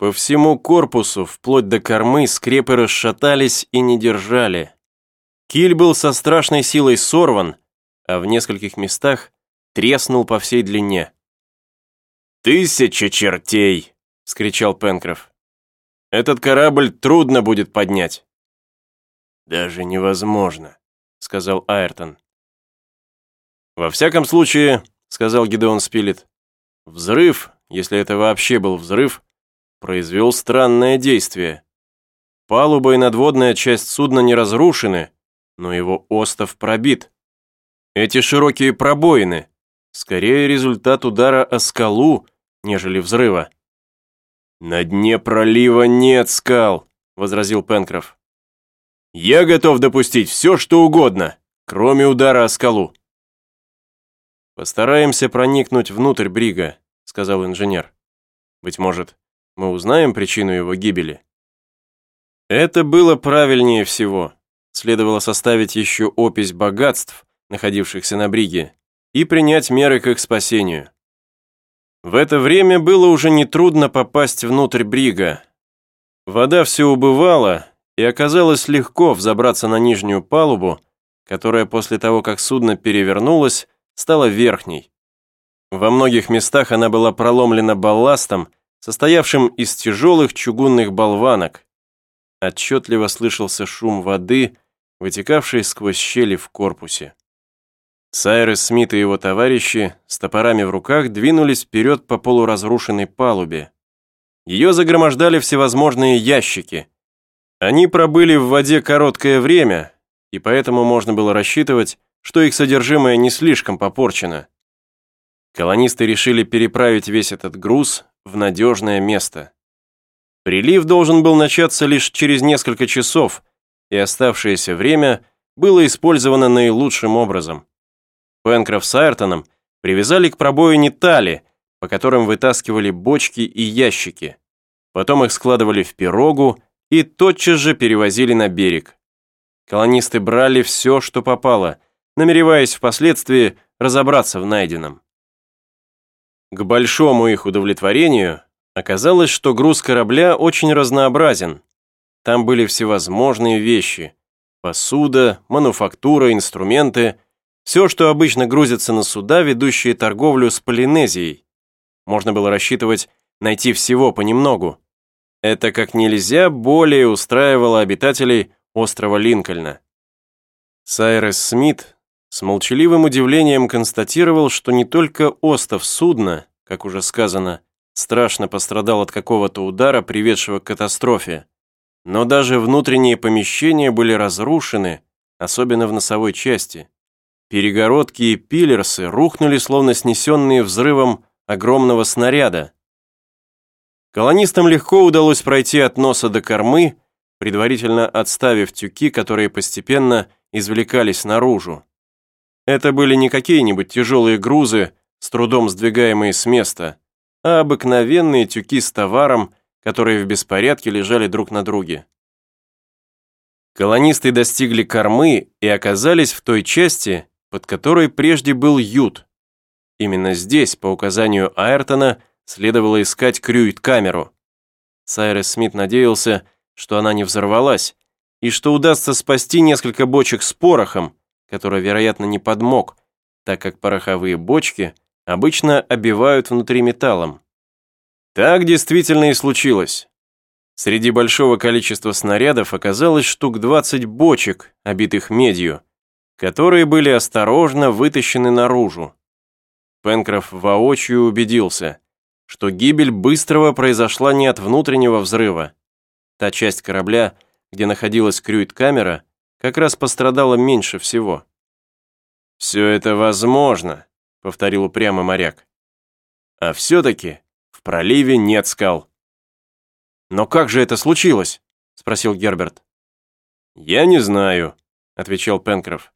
По всему корпусу, вплоть до кормы, скрепы расшатались и не держали. Киль был со страшной силой сорван, а в нескольких местах треснул по всей длине. «Тысяча чертей!» — скричал Пенкроф. «Этот корабль трудно будет поднять». «Даже невозможно», — сказал Айртон. «Во всяком случае», — сказал Гидеон Спилет, «взрыв, если это вообще был взрыв, произвел странное действие. Палуба и надводная часть судна не разрушены, но его остов пробит. Эти широкие пробоины – скорее результат удара о скалу, нежели взрыва. «На дне пролива нет скал», – возразил Пенкроф. «Я готов допустить все, что угодно, кроме удара о скалу». «Постараемся проникнуть внутрь брига», – сказал инженер. «Быть может, мы узнаем причину его гибели?» Это было правильнее всего. Следовало составить еще опись богатств, находившихся на бриге, и принять меры к их спасению. В это время было уже нетрудно попасть внутрь брига. Вода все убывала, и оказалось легко взобраться на нижнюю палубу, которая после того, как судно перевернулось, стала верхней. Во многих местах она была проломлена балластом, состоявшим из тяжелых чугунных болванок. Отчетливо слышался шум воды, вытекавший сквозь щели в корпусе. Сайрес Смит и его товарищи с топорами в руках двинулись вперед по полуразрушенной палубе. Ее загромождали всевозможные ящики. Они пробыли в воде короткое время, и поэтому можно было рассчитывать, что их содержимое не слишком попорчено. Колонисты решили переправить весь этот груз в надежное место. Прилив должен был начаться лишь через несколько часов, и оставшееся время было использовано наилучшим образом. Пенкроф с Айртоном привязали к пробоине тали, по которым вытаскивали бочки и ящики. Потом их складывали в пирогу и тотчас же перевозили на берег. Колонисты брали все, что попало, намереваясь впоследствии разобраться в найденном. К большому их удовлетворению оказалось, что груз корабля очень разнообразен. Там были всевозможные вещи – посуда, мануфактура, инструменты – все, что обычно грузится на суда, ведущие торговлю с Полинезией. Можно было рассчитывать найти всего понемногу. Это как нельзя более устраивало обитателей острова Линкольна. Сайрес Смит с молчаливым удивлением констатировал, что не только остов судна, как уже сказано, страшно пострадал от какого-то удара, приведшего к катастрофе, но даже внутренние помещения были разрушены, особенно в носовой части. Перегородки и пилерсы рухнули, словно снесенные взрывом огромного снаряда. Колонистам легко удалось пройти от носа до кормы, предварительно отставив тюки, которые постепенно извлекались наружу. Это были не какие-нибудь тяжелые грузы, с трудом сдвигаемые с места, а обыкновенные тюки с товаром, которые в беспорядке лежали друг на друге. Колонисты достигли кормы и оказались в той части, под которой прежде был ют. Именно здесь, по указанию Айртона, следовало искать крюит-камеру. Сайрес Смит надеялся, что она не взорвалась, и что удастся спасти несколько бочек с порохом, который, вероятно, не подмок, так как пороховые бочки обычно обивают внутри металлом. Так действительно и случилось. Среди большого количества снарядов оказалось штук 20 бочек, обитых медью, которые были осторожно вытащены наружу. Пенкроф воочию убедился, что гибель Быстрого произошла не от внутреннего взрыва. Та часть корабля, где находилась крюит-камера, как раз пострадала меньше всего. «Все это возможно», — повторил упрямо моряк. «А все-таки в проливе нет скал». «Но как же это случилось?» — спросил Герберт. «Я не знаю», — отвечал Пенкроф.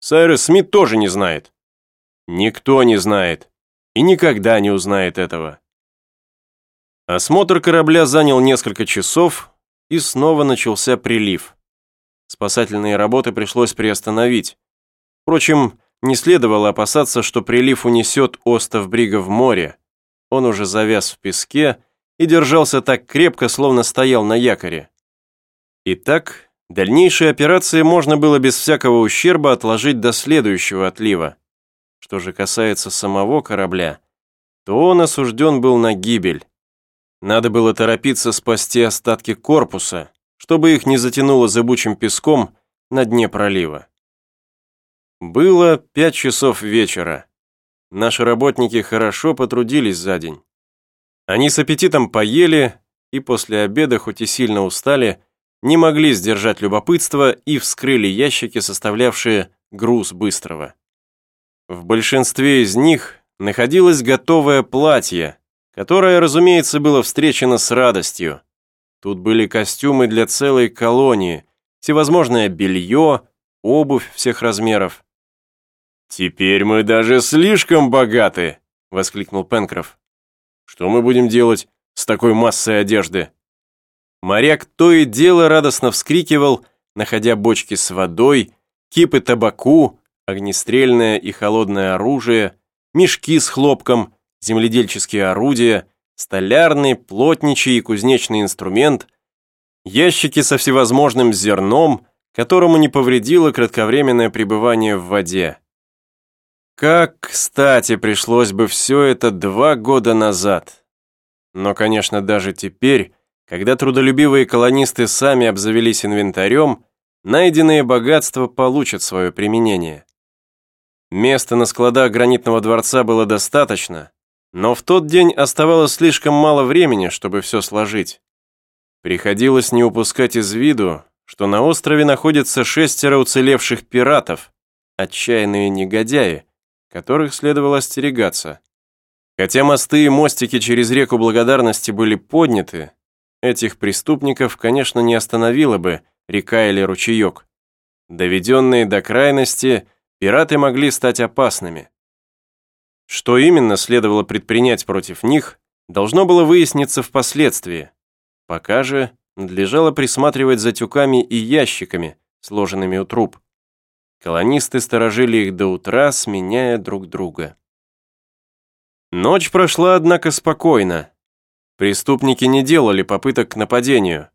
Сайрес Смит тоже не знает. Никто не знает. И никогда не узнает этого. Осмотр корабля занял несколько часов, и снова начался прилив. Спасательные работы пришлось приостановить. Впрочем, не следовало опасаться, что прилив унесет остов Брига в море. Он уже завяз в песке и держался так крепко, словно стоял на якоре. Итак, дальнейшие операции можно было без всякого ущерба отложить до следующего отлива. Что же касается самого корабля, то он осужден был на гибель. Надо было торопиться спасти остатки корпуса, чтобы их не затянуло зыбучим песком на дне пролива. Было пять часов вечера. Наши работники хорошо потрудились за день. Они с аппетитом поели и после обеда, хоть и сильно устали, не могли сдержать любопытство и вскрыли ящики, составлявшие груз быстрого. В большинстве из них находилось готовое платье, которое, разумеется, было встречено с радостью. Тут были костюмы для целой колонии, всевозможное белье, обувь всех размеров. «Теперь мы даже слишком богаты!» — воскликнул Пенкроф. «Что мы будем делать с такой массой одежды?» Моряк то и дело радостно вскрикивал, находя бочки с водой, кипы табаку, огнестрельное и холодное оружие, мешки с хлопком, земледельческие орудия, столярный, плотничий и кузнечный инструмент, ящики со всевозможным зерном, которому не повредило кратковременное пребывание в воде. Как кстати пришлось бы все это два года назад. Но, конечно, даже теперь, когда трудолюбивые колонисты сами обзавелись инвентарем, найденные богатства получат свое применение. Места на складах гранитного дворца было достаточно, но в тот день оставалось слишком мало времени, чтобы все сложить. Приходилось не упускать из виду, что на острове находится шестеро уцелевших пиратов, отчаянные негодяи, которых следовало остерегаться. Хотя мосты и мостики через реку Благодарности были подняты, этих преступников, конечно, не остановила бы река или ручеек. Доведенные до крайности, пираты могли стать опасными. Что именно следовало предпринять против них, должно было выясниться впоследствии. Пока же надлежало присматривать за тюками и ящиками, сложенными у труб. Колонисты сторожили их до утра, сменяя друг друга. Ночь прошла, однако, спокойно. Преступники не делали попыток к нападению.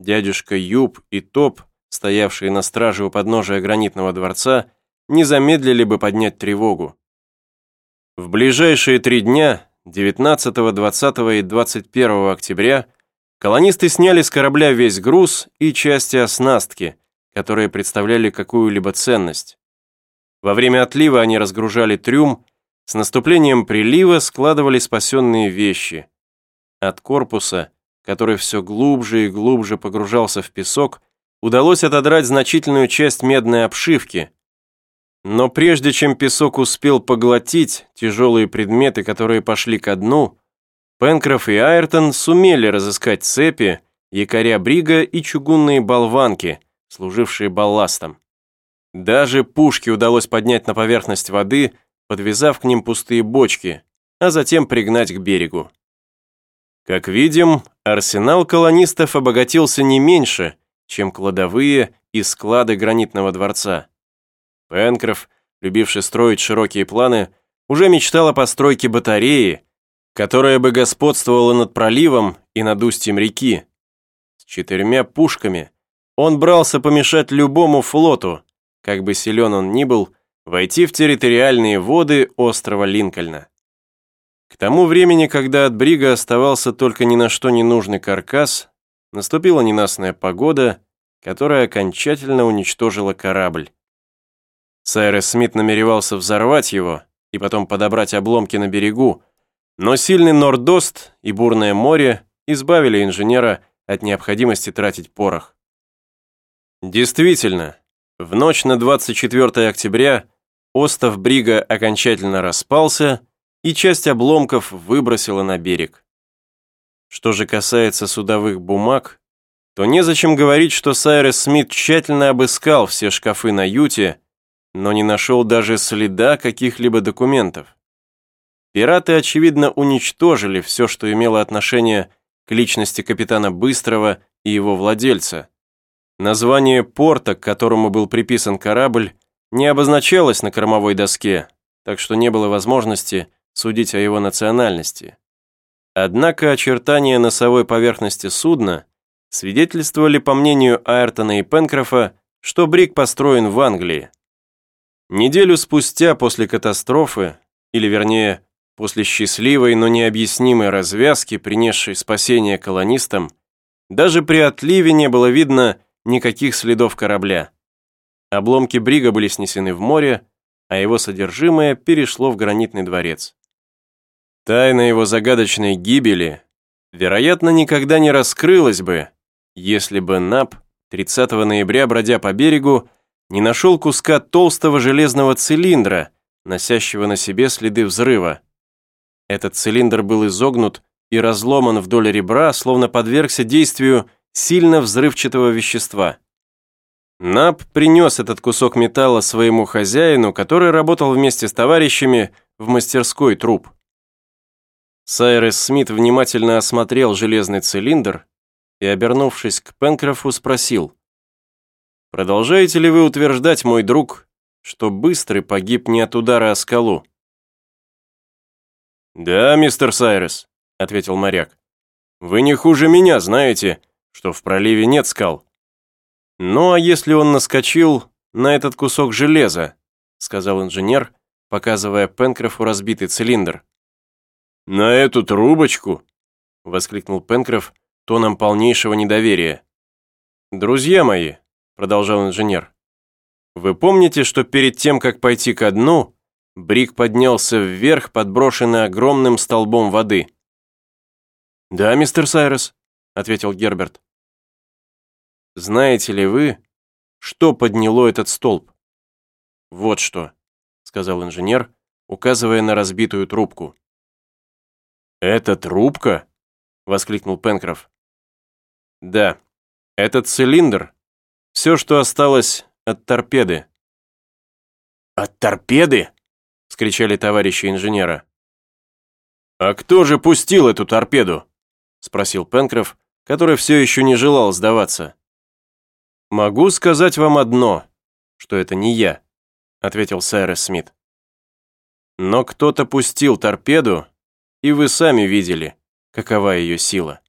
Дядюшка Юб и Топ, стоявшие на страже у подножия гранитного дворца, не замедлили бы поднять тревогу. В ближайшие три дня, 19, 20 и 21 октября, колонисты сняли с корабля весь груз и части оснастки – которые представляли какую-либо ценность. Во время отлива они разгружали трюм, с наступлением прилива складывали спасенные вещи. От корпуса, который все глубже и глубже погружался в песок, удалось отодрать значительную часть медной обшивки. Но прежде чем песок успел поглотить тяжелые предметы, которые пошли ко дну, Пенкроф и Айртон сумели разыскать цепи, якоря брига и чугунные болванки – служившие балластом. Даже пушки удалось поднять на поверхность воды, подвязав к ним пустые бочки, а затем пригнать к берегу. Как видим, арсенал колонистов обогатился не меньше, чем кладовые и склады гранитного дворца. Пенкроф, любивший строить широкие планы, уже мечтал о постройке батареи, которая бы господствовала над проливом и над устьем реки, с четырьмя пушками, он брался помешать любому флоту, как бы силен он ни был, войти в территориальные воды острова Линкольна. К тому времени, когда от Брига оставался только ни на что не нужный каркас, наступила ненастная погода, которая окончательно уничтожила корабль. Сайрес Смит намеревался взорвать его и потом подобрать обломки на берегу, но сильный нордост и бурное море избавили инженера от необходимости тратить порох. Действительно, в ночь на 24 октября остов Брига окончательно распался, и часть обломков выбросила на берег. Что же касается судовых бумаг, то незачем говорить, что Сайрес Смит тщательно обыскал все шкафы на юте, но не нашел даже следа каких-либо документов. Пираты, очевидно, уничтожили все, что имело отношение к личности капитана Быстрого и его владельца. Название порта, к которому был приписан корабль, не обозначалось на кормовой доске, так что не было возможности судить о его национальности. Однако очертания носовой поверхности судна свидетельствовали, по мнению Айртона и Пенкрофа, что Брик построен в Англии. Неделю спустя после катастрофы, или вернее, после счастливой, но необъяснимой развязки, принесшей спасение колонистам, даже при отливе не было видно никаких следов корабля. Обломки брига были снесены в море, а его содержимое перешло в гранитный дворец. Тайна его загадочной гибели, вероятно, никогда не раскрылась бы, если бы Нап 30 ноября, бродя по берегу, не нашел куска толстого железного цилиндра, носящего на себе следы взрыва. Этот цилиндр был изогнут и разломан вдоль ребра, словно подвергся действию сильно взрывчатого вещества. Нап принес этот кусок металла своему хозяину, который работал вместе с товарищами в мастерской труб. Сайрес Смит внимательно осмотрел железный цилиндр и, обернувшись к Пенкрофу, спросил, «Продолжаете ли вы утверждать, мой друг, что Быстрый погиб не от удара о скалу?» «Да, мистер Сайрес», — ответил моряк. «Вы не хуже меня знаете, что в проливе нет скал». «Ну а если он наскочил на этот кусок железа?» сказал инженер, показывая Пенкрофу разбитый цилиндр. «На эту трубочку?» воскликнул Пенкроф тоном полнейшего недоверия. «Друзья мои», продолжал инженер, «вы помните, что перед тем, как пойти ко дну, Брик поднялся вверх, подброшенный огромным столбом воды?» «Да, мистер Сайрес», ответил Герберт. Знаете ли вы, что подняло этот столб? Вот что, сказал инженер, указывая на разбитую трубку. «Это трубка?» — воскликнул Пенкроф. «Да, этот цилиндр — все, что осталось от торпеды». «От торпеды?» — скричали товарищи инженера. «А кто же пустил эту торпеду?» — спросил Пенкроф, который все еще не желал сдаваться. «Могу сказать вам одно, что это не я», ответил Сайрес Смит. «Но кто-то пустил торпеду, и вы сами видели, какова ее сила».